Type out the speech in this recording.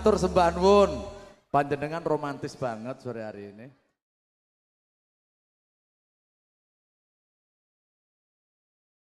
sembah pun Panjenengan romantis banget sore hari ini.